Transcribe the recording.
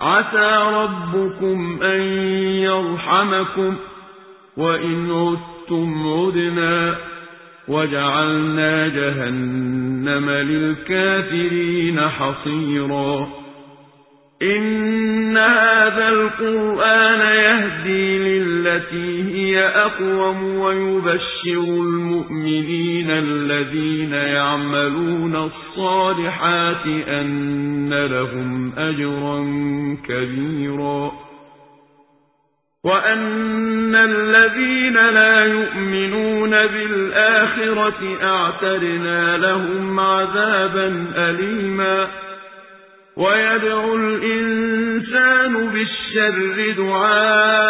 عسى ربكم أن يرحمكم وإن عدتم عدنا وجعلنا جهنم للكافرين حصيرا. إن هذا القرآن يهدي للتي هي أقوم ويبشر المؤمنين الذين يعملون الصالحات أن لهم أجرا كبيرا. وأن الذين لا يؤمنون بالآخرة أعترنا لهم عذابا أليما. ويدعو الإنسان بالشر دعاءه